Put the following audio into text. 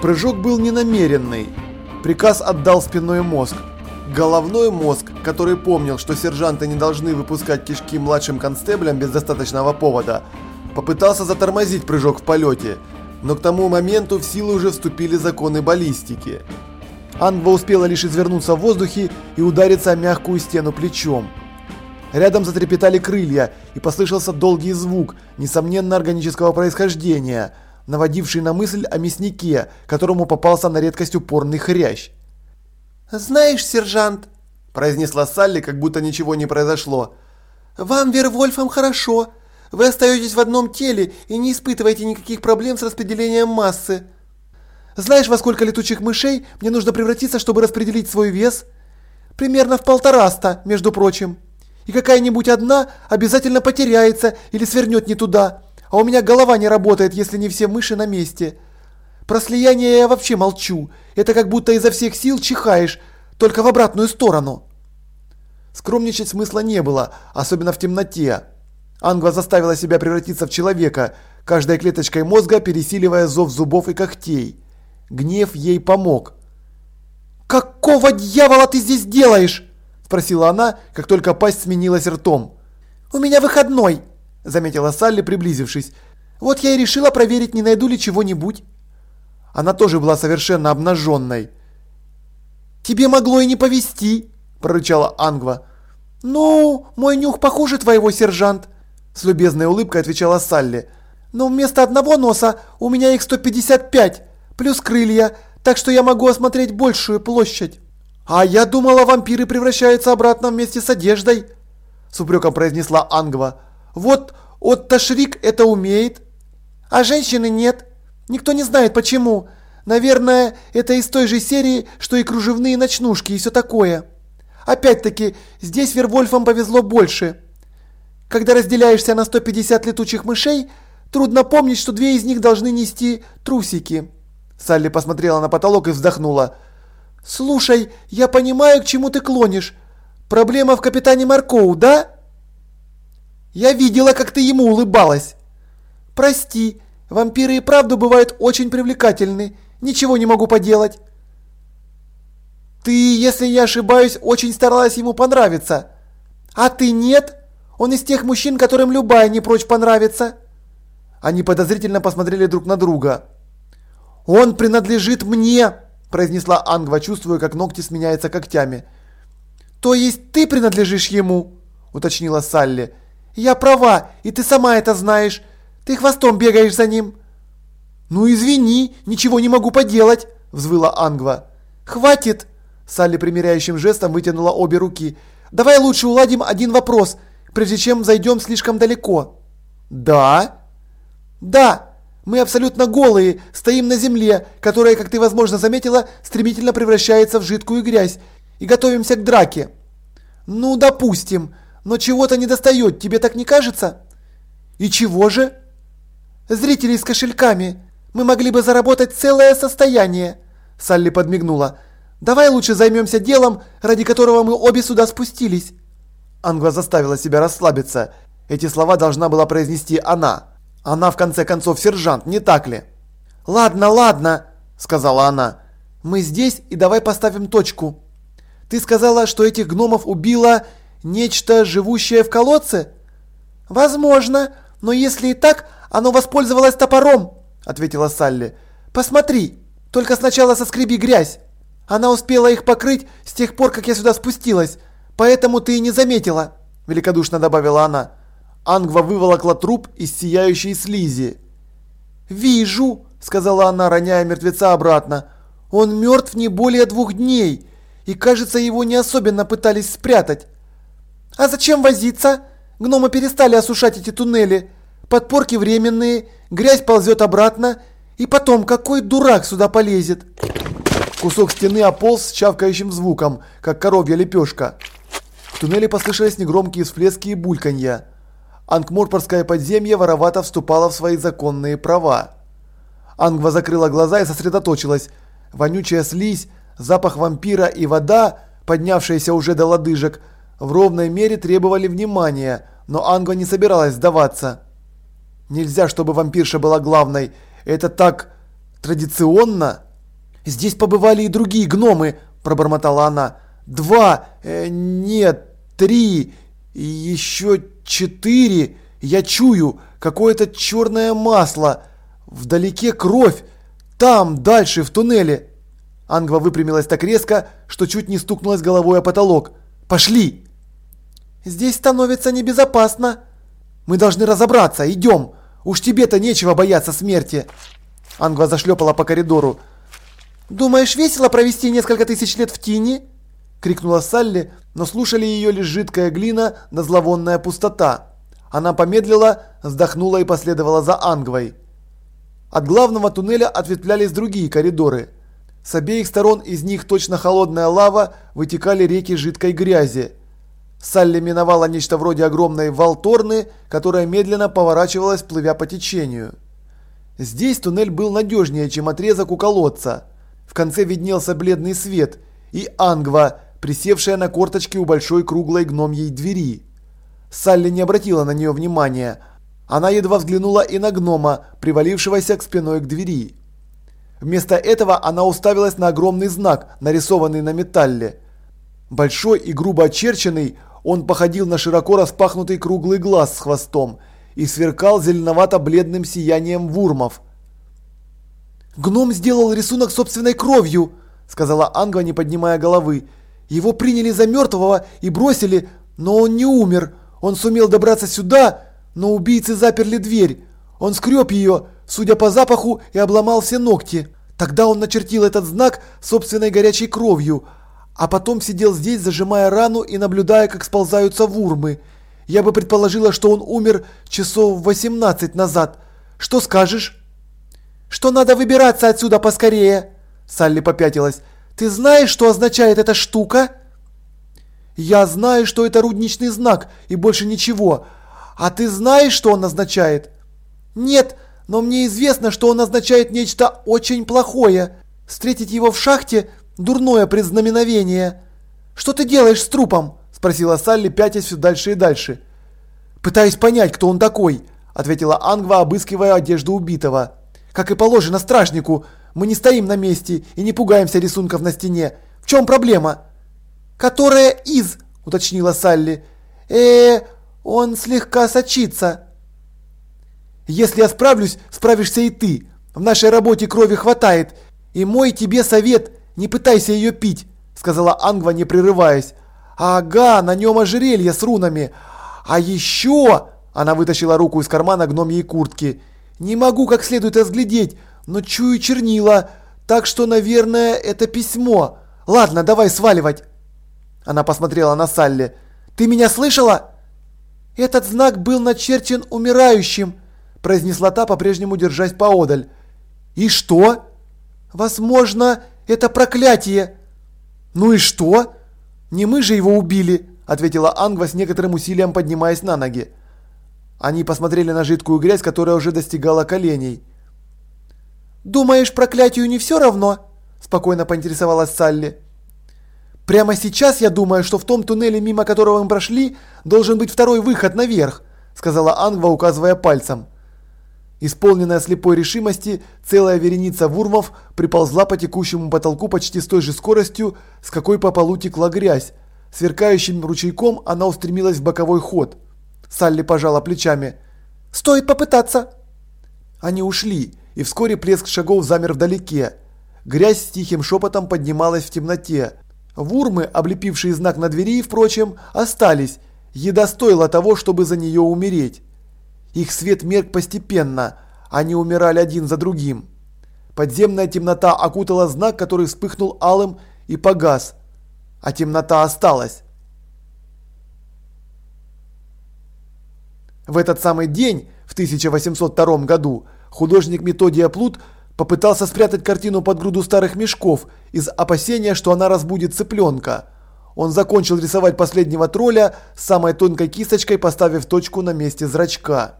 Прыжок был ненамеренный. Приказ отдал спинной мозг. Головной мозг, который помнил, что сержанты не должны выпускать кишки младшим констеблям без достаточного повода, попытался затормозить прыжок в полете, но к тому моменту в силу уже вступили законы баллистики. Ангва успела лишь извернуться в воздухе и удариться о мягкую стену плечом. Рядом затрепетали крылья, и послышался долгий звук, несомненно органического происхождения, наводивший на мысль о мяснике, которому попался на редкость упорный хрящ. «Знаешь, сержант», – произнесла Салли, как будто ничего не произошло, – «вам, Вервольфам, хорошо. Вы остаетесь в одном теле и не испытываете никаких проблем с распределением массы. Знаешь, во сколько летучих мышей мне нужно превратиться, чтобы распределить свой вес? Примерно в полтораста, между прочим. И какая-нибудь одна обязательно потеряется или свернет не туда, а у меня голова не работает, если не все мыши на месте. Про слияние я вообще молчу. Это как будто изо всех сил чихаешь, только в обратную сторону. Скромничать смысла не было, особенно в темноте. Ангва заставила себя превратиться в человека, каждой клеточкой мозга пересиливая зов зубов и когтей. Гнев ей помог. «Какого дьявола ты здесь делаешь?» – спросила она, как только пасть сменилась ртом. «У меня выходной», – заметила Салли, приблизившись. «Вот я и решила проверить, не найду ли чего-нибудь». Она тоже была совершенно обнаженной. «Тебе могло и не повезти», – прорычала Ангва. «Ну, мой нюх похуже твоего, сержант», – с любезной улыбкой отвечала Салли. «Но вместо одного носа у меня их 155, плюс крылья, так что я могу осмотреть большую площадь». «А я думала, вампиры превращаются обратно вместе с одеждой», – с упреком произнесла Ангва. «Вот Отто Шрик это умеет, а женщины нет. Никто не знает почему. Наверное, это из той же серии, что и кружевные ночнушки и все такое. Опять-таки, здесь Вервольфам повезло больше». Когда разделяешься на 150 летучих мышей, трудно помнить, что две из них должны нести трусики. Салли посмотрела на потолок и вздохнула. «Слушай, я понимаю, к чему ты клонишь. Проблема в капитане Маркоу, да?» «Я видела, как ты ему улыбалась». «Прости, вампиры и правду бывают очень привлекательны. Ничего не могу поделать». «Ты, если не ошибаюсь, очень старалась ему понравиться. А ты нет?» Он из тех мужчин, которым любая не прочь понравится. Они подозрительно посмотрели друг на друга. «Он принадлежит мне!» – произнесла Ангва, чувствуя, как ногти сменяются когтями. «То есть ты принадлежишь ему?» – уточнила Салли. «Я права, и ты сама это знаешь. Ты хвостом бегаешь за ним». «Ну извини, ничего не могу поделать», – взвыла Ангва. «Хватит!» – Салли примиряющим жестом вытянула обе руки. «Давай лучше уладим один вопрос – прежде чем зайдем слишком далеко. Да? Да. Мы абсолютно голые, стоим на земле, которая, как ты возможно заметила, стремительно превращается в жидкую грязь, и готовимся к драке. Ну, допустим. Но чего-то не достает, тебе так не кажется? И чего же? Зрители с кошельками. Мы могли бы заработать целое состояние. Салли подмигнула. Давай лучше займемся делом, ради которого мы обе сюда спустились. Ангва заставила себя расслабиться. Эти слова должна была произнести она. Она, в конце концов, сержант, не так ли? «Ладно, ладно», – сказала она. «Мы здесь и давай поставим точку. Ты сказала, что этих гномов убило нечто, живущее в колодце?» «Возможно, но если и так, оно воспользовалось топором», – ответила Салли. «Посмотри, только сначала соскреби грязь. Она успела их покрыть с тех пор, как я сюда спустилась. Поэтому ты и не заметила, великодушно добавила она. Ангва выволокла труп из сияющей слизи. «Вижу», — сказала она, роняя мертвеца обратно. «Он мертв не более двух дней, и, кажется, его не особенно пытались спрятать». «А зачем возиться? Гномы перестали осушать эти туннели. Подпорки временные, грязь ползет обратно, и потом, какой дурак сюда полезет?» Кусок стены ополз с чавкающим звуком, как коровья лепешка. В туннеле послышались негромкие всплески и бульканья. Ангморпорское подземье воровато вступало в свои законные права. Ангва закрыла глаза и сосредоточилась. Вонючая слизь, запах вампира и вода, поднявшаяся уже до лодыжек, в ровной мере требовали внимания, но Ангва не собиралась сдаваться. Нельзя, чтобы вампирша была главной. Это так традиционно. «Здесь побывали и другие гномы», – пробормотала она. «Два, э, нет, три, еще четыре. Я чую какое-то черное масло. Вдалеке кровь. Там, дальше, в туннеле». Ангва выпрямилась так резко, что чуть не стукнулась головой о потолок. «Пошли!» «Здесь становится небезопасно», мы должны разобраться, идем. Уж тебе-то нечего бояться смерти. Ангва зашлепала по коридору. «Думаешь, весело провести несколько тысяч лет в тени?» Крикнула Салли, но слушали ее лишь жидкая глина да зловонная пустота. Она помедлила, вздохнула и последовала за Ангвой. От главного туннеля ответвлялись другие коридоры. С обеих сторон из них точно холодная лава вытекали реки жидкой грязи. Салли миновала нечто вроде огромной волторны, которая медленно поворачивалась, плывя по течению. Здесь туннель был надежнее, чем отрезок у колодца. В конце виднелся бледный свет и Ангва, присевшая на корточки у большой круглой гномьей двери. Салли не обратила на нее внимания. Она едва взглянула и на гнома, привалившегося к спиной к двери. Вместо этого она уставилась на огромный знак, нарисованный на металле. Большой и грубо очерченный, он походил на широко распахнутый круглый глаз с хвостом и сверкал зеленовато-бледным сиянием вурмов. «Гном сделал рисунок собственной кровью», – сказала Анга, не поднимая головы. «Его приняли за мертвого и бросили, но он не умер. Он сумел добраться сюда, но убийцы заперли дверь. Он скреб ее, судя по запаху, и обломал все ногти. Тогда он начертил этот знак собственной горячей кровью – а потом сидел здесь, зажимая рану и наблюдая, как сползаются вурмы. Я бы предположила, что он умер часов 18 назад. Что скажешь? Что надо выбираться отсюда поскорее. Салли попятилась. Ты знаешь, что означает эта штука? Я знаю, что это рудничный знак и больше ничего. А ты знаешь, что он означает? Нет, но мне известно, что он означает нечто очень плохое. Встретить его в шахте Дурное предзнаменовение. Что ты делаешь с трупом? Спросила Салли, пятясь все дальше и дальше. Пытаюсь понять, кто он такой, ответила Ангва, обыскивая одежду убитого. Как и положено стражнику, мы не стоим на месте и не пугаемся рисунков на стене. В чем проблема? Которая из, уточнила Салли. Э, он слегка сочится. Если я справлюсь, справишься и ты. В нашей работе крови хватает. И мой тебе совет не пытайся ее пить, сказала Ангва, не прерываясь. Ага, на нем ожерелье с рунами. А еще... Она вытащила руку из кармана гномьей куртки. Не могу как следует разглядеть, но чую чернила. Так что, наверное, это письмо. Ладно, давай сваливать. Она посмотрела на Салли. Ты меня слышала? Этот знак был начерчен умирающим, произнесла та, по-прежнему держась поодаль. И что? Возможно, это проклятие!» «Ну и что? Не мы же его убили!» – ответила Ангва с некоторым усилием, поднимаясь на ноги. Они посмотрели на жидкую грязь, которая уже достигала коленей. «Думаешь, проклятию не все равно?» – спокойно поинтересовалась Салли. «Прямо сейчас я думаю, что в том туннеле, мимо которого мы прошли, должен быть второй выход наверх», – сказала Ангва, указывая пальцем. Исполненная слепой решимости, целая вереница вурмов приползла по текущему потолку почти с той же скоростью, с какой по полу текла грязь. Сверкающим ручейком она устремилась в боковой ход. Салли пожала плечами. «Стоит попытаться!» Они ушли, и вскоре плеск шагов замер вдалеке. Грязь с тихим шепотом поднималась в темноте. Вурмы, облепившие знак на двери, впрочем, остались. Еда стоила того, чтобы за нее умереть. Их свет мерк постепенно, они умирали один за другим. Подземная темнота окутала знак, который вспыхнул алым и погас, а темнота осталась. В этот самый день, в 1802 году, художник Методия Плут попытался спрятать картину под груду старых мешков из опасения, что она разбудит цыпленка. Он закончил рисовать последнего тролля самой тонкой кисточкой, поставив точку на месте зрачка.